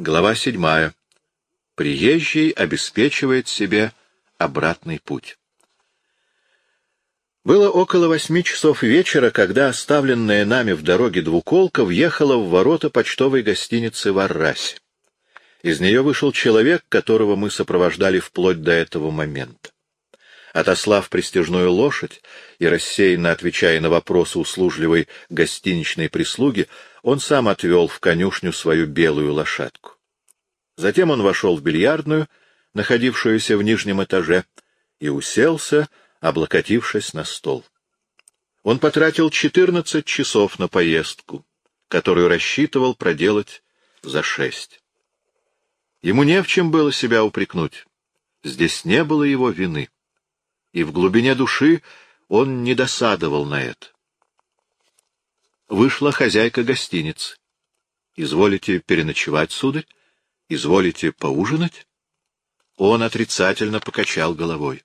Глава седьмая. Приезжий обеспечивает себе обратный путь. Было около восьми часов вечера, когда оставленная нами в дороге двуколка въехала в ворота почтовой гостиницы в Аррасе. Из нее вышел человек, которого мы сопровождали вплоть до этого момента. Отослав пристежную лошадь и рассеянно отвечая на вопросы услужливой гостиничной прислуги, он сам отвел в конюшню свою белую лошадку. Затем он вошел в бильярдную, находившуюся в нижнем этаже, и уселся, облокотившись на стол. Он потратил четырнадцать часов на поездку, которую рассчитывал проделать за шесть. Ему не в чем было себя упрекнуть. Здесь не было его вины. И в глубине души он не досадовал на это. Вышла хозяйка гостиницы. «Изволите переночевать, сударь? Изволите поужинать?» Он отрицательно покачал головой.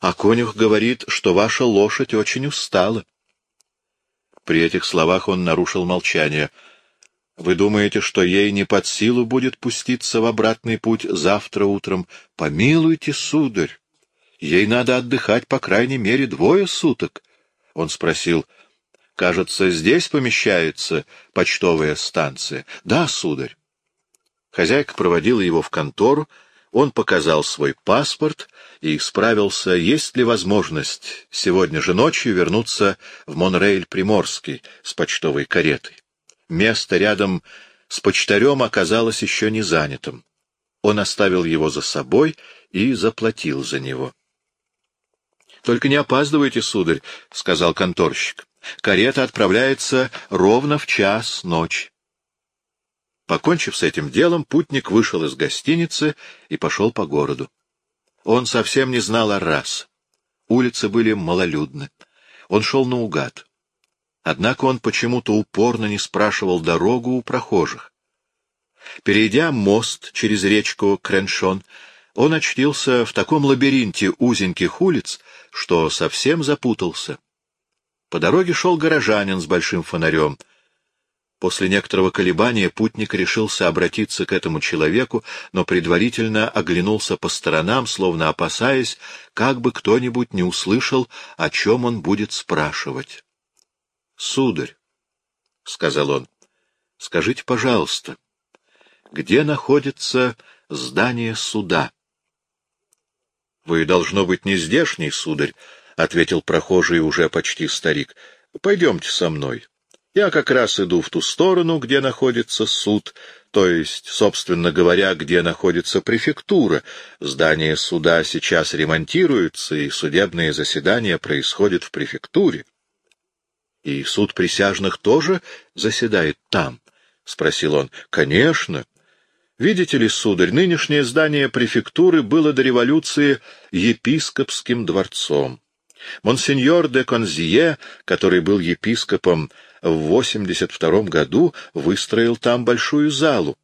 «А конюх говорит, что ваша лошадь очень устала». При этих словах он нарушил молчание — вы думаете, что ей не под силу будет пуститься в обратный путь завтра утром? Помилуйте, сударь. Ей надо отдыхать по крайней мере двое суток. Он спросил, кажется, здесь помещается почтовая станция? Да, сударь. Хозяйка проводила его в контору, он показал свой паспорт и справился, есть ли возможность сегодня же ночью вернуться в Монрейль-Приморский с почтовой каретой. Место рядом с почтарем оказалось еще не занятым. Он оставил его за собой и заплатил за него. — Только не опаздывайте, сударь, — сказал конторщик. — Карета отправляется ровно в час ночи. Покончив с этим делом, путник вышел из гостиницы и пошел по городу. Он совсем не знал о рас. Улицы были малолюдны. Он шел наугад. Однако он почему-то упорно не спрашивал дорогу у прохожих. Перейдя мост через речку Креншон, он очтился в таком лабиринте узеньких улиц, что совсем запутался. По дороге шел горожанин с большим фонарем. После некоторого колебания путник решился обратиться к этому человеку, но предварительно оглянулся по сторонам, словно опасаясь, как бы кто-нибудь не услышал, о чем он будет спрашивать. Сударь, — сказал он, — скажите, пожалуйста, где находится здание суда? — Вы, должно быть, не здешний, сударь, — ответил прохожий уже почти старик. — Пойдемте со мной. Я как раз иду в ту сторону, где находится суд, то есть, собственно говоря, где находится префектура. Здание суда сейчас ремонтируется, и судебные заседания происходят в префектуре. — И суд присяжных тоже заседает там? — спросил он. — Конечно. Видите ли, сударь, нынешнее здание префектуры было до революции епископским дворцом. Монсеньор де Конзье, который был епископом в 82 году, выстроил там большую залу.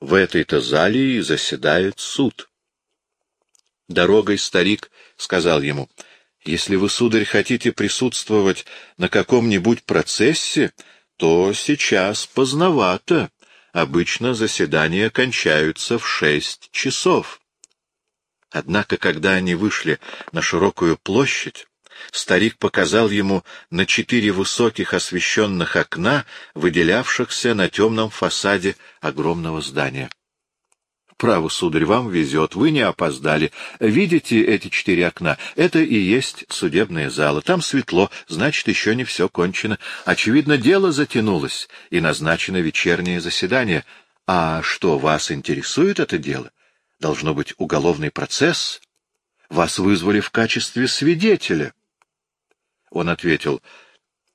В этой-то зале и заседает суд. Дорогой старик сказал ему — если вы, сударь, хотите присутствовать на каком-нибудь процессе, то сейчас поздновато. Обычно заседания кончаются в шесть часов. Однако, когда они вышли на широкую площадь, старик показал ему на четыре высоких освещенных окна, выделявшихся на темном фасаде огромного здания. Право, сударь, вам везет, вы не опоздали. Видите эти четыре окна? Это и есть судебная зала. Там светло, значит, еще не все кончено. Очевидно, дело затянулось, и назначено вечернее заседание. А что, вас интересует это дело? Должно быть уголовный процесс? Вас вызвали в качестве свидетеля. Он ответил,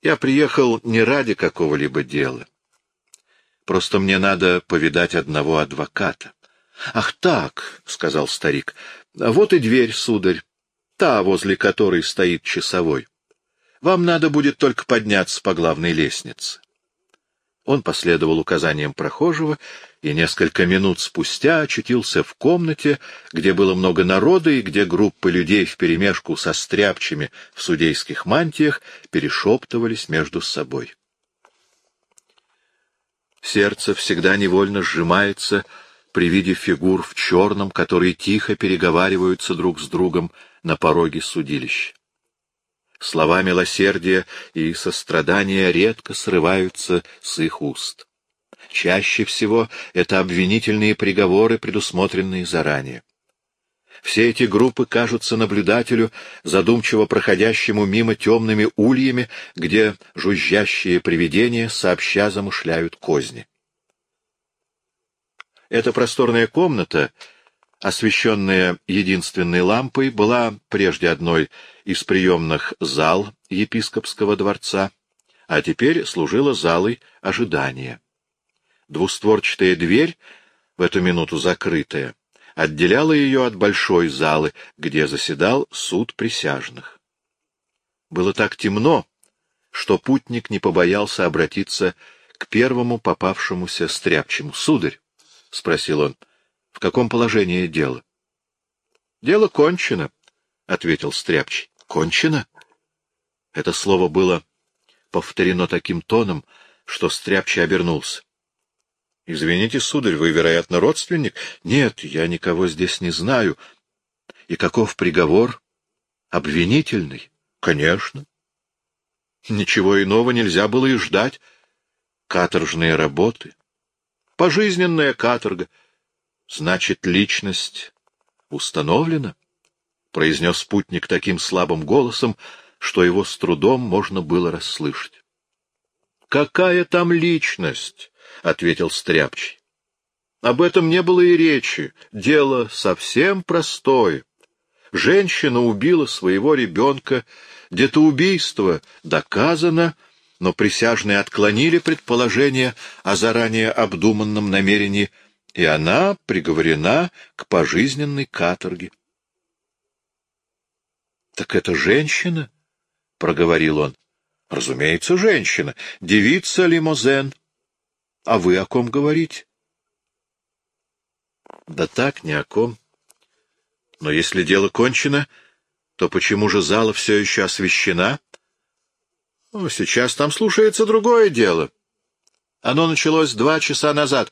я приехал не ради какого-либо дела. Просто мне надо повидать одного адвоката. — Ах так, — сказал старик, — вот и дверь, сударь, та, возле которой стоит часовой. Вам надо будет только подняться по главной лестнице. Он последовал указаниям прохожего и несколько минут спустя очутился в комнате, где было много народа и где группы людей вперемешку со стряпчими в судейских мантиях перешептывались между собой. Сердце всегда невольно сжимается при виде фигур в черном, которые тихо переговариваются друг с другом на пороге судилища. Слова милосердия и сострадания редко срываются с их уст. Чаще всего это обвинительные приговоры, предусмотренные заранее. Все эти группы кажутся наблюдателю, задумчиво проходящему мимо темными ульями, где жужжащие привидения сообща замышляют козни. Эта просторная комната, освещенная единственной лампой, была прежде одной из приемных зал епископского дворца, а теперь служила залой ожидания. Двустворчатая дверь, в эту минуту закрытая, отделяла ее от большой залы, где заседал суд присяжных. Было так темно, что путник не побоялся обратиться к первому попавшемуся стряпчему. — Сударь, — спросил он, — в каком положении дело? — Дело кончено, — ответил стряпчий. — Кончено? Это слово было повторено таким тоном, что стряпчий обернулся. — Извините, сударь, вы, вероятно, родственник? — Нет, я никого здесь не знаю. — И каков приговор? — Обвинительный? — Конечно. Ничего иного нельзя было и ждать. Каторжные работы. Пожизненная каторга. Значит, личность установлена? — произнес спутник таким слабым голосом, что его с трудом можно было расслышать. — Какая там личность? — ответил Стряпчий. Об этом не было и речи. Дело совсем простое. Женщина убила своего ребенка. Где-то убийство доказано, но присяжные отклонили предположение о заранее обдуманном намерении, и она приговорена к пожизненной каторге. — Так это женщина? — проговорил он. — Разумеется, женщина. Девица Лимозен. — а вы о ком говорите? Да так, ни о ком. Но если дело кончено, то почему же зала все еще освещена? Сейчас там слушается другое дело. Оно началось два часа назад.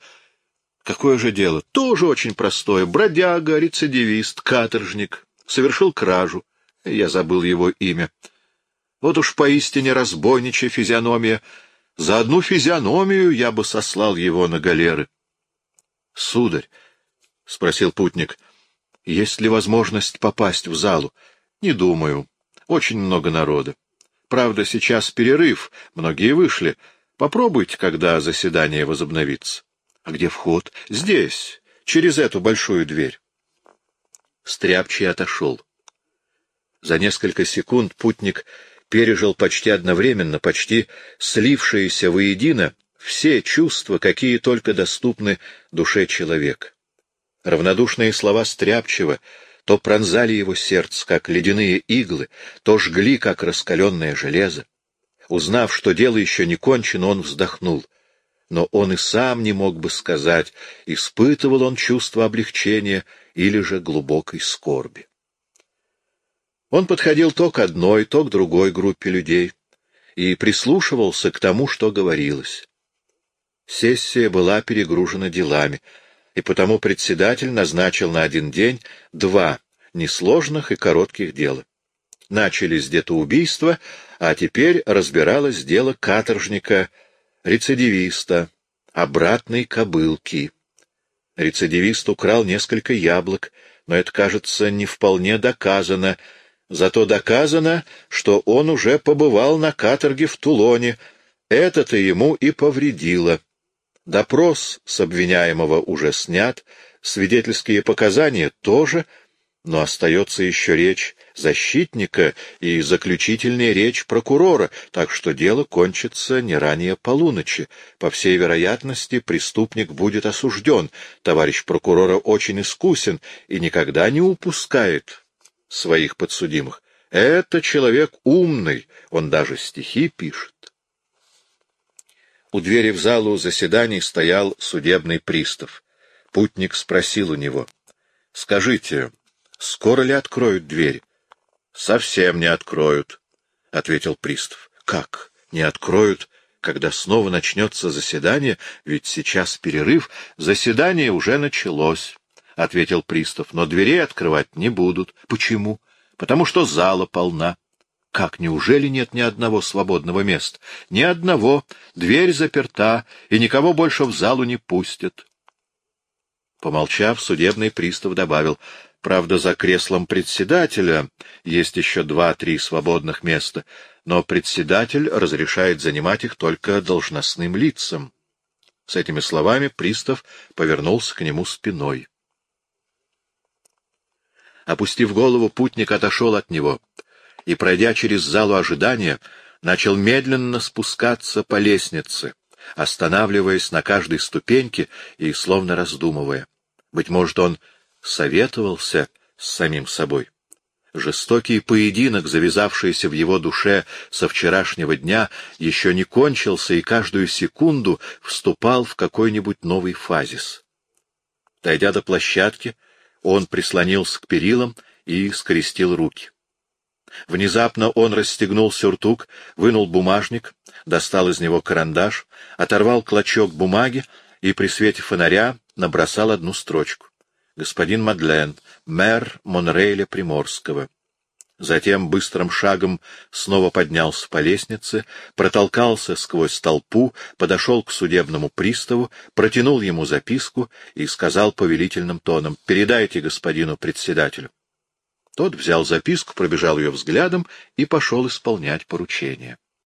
Какое же дело? Тоже очень простое. Бродяга, рецидивист, каторжник. Совершил кражу. Я забыл его имя. Вот уж поистине разбойничья физиономия — за одну физиономию я бы сослал его на галеры. — Сударь, — спросил путник, — есть ли возможность попасть в залу? — Не думаю. Очень много народа. Правда, сейчас перерыв, многие вышли. Попробуйте, когда заседание возобновится. — А где вход? — Здесь, через эту большую дверь. Стряпчий отошел. За несколько секунд путник пережил почти одновременно, почти слившиеся воедино все чувства, какие только доступны душе человека. Равнодушные слова Стряпчева то пронзали его сердце, как ледяные иглы, то жгли, как раскаленное железо. Узнав, что дело еще не кончено, он вздохнул. Но он и сам не мог бы сказать, испытывал он чувство облегчения или же глубокой скорби. Он подходил то к одной, то к другой группе людей и прислушивался к тому, что говорилось. Сессия была перегружена делами, и потому председатель назначил на один день два несложных и коротких дела. Начались где-то убийства, а теперь разбиралось дело каторжника-рецидивиста, обратной кобылки. Рецидивист украл несколько яблок, но это, кажется, не вполне доказано — Зато доказано, что он уже побывал на каторге в Тулоне. Это-то ему и повредило. Допрос с обвиняемого уже снят, свидетельские показания тоже, но остается еще речь защитника и заключительная речь прокурора, так что дело кончится не ранее полуночи. По всей вероятности, преступник будет осужден. Товарищ прокурора очень искусен и никогда не упускает своих подсудимых. Это человек умный, он даже стихи пишет. У двери в залу заседаний стоял судебный пристав. Путник спросил у него. — Скажите, скоро ли откроют дверь? — Совсем не откроют, — ответил пристав. — Как? Не откроют? когда снова начнется заседание, ведь сейчас перерыв, заседание уже началось, — ответил пристав, — но дверей открывать не будут. Почему? Потому что зала полна. Как, неужели нет ни одного свободного места? Ни одного, дверь заперта, и никого больше в залу не пустят. Помолчав, судебный пристав добавил, правда, за креслом председателя есть еще два-три свободных места, но председатель разрешает занимать их только должностным лицам. С этими словами пристав повернулся к нему спиной. Опустив голову, путник отошел от него и, пройдя через залу ожидания, начал медленно спускаться по лестнице, останавливаясь на каждой ступеньке и словно раздумывая. Быть может, он советовался с самим собой. Жестокий поединок, завязавшийся в его душе со вчерашнего дня, еще не кончился и каждую секунду вступал в какой-нибудь новый фазис. Дойдя до площадки, он прислонился к перилам и скрестил руки. Внезапно он расстегнул сюртук, вынул бумажник, достал из него карандаш, оторвал клочок бумаги и при свете фонаря набросал одну строчку. «Господин Мадлен, мэр Монрейля Приморского». Затем быстрым шагом снова поднялся по лестнице, протолкался сквозь толпу, подошел к судебному приставу, протянул ему записку и сказал повелительным тоном «Передайте господину председателю». Тот взял записку, пробежал ее взглядом и пошел исполнять поручение.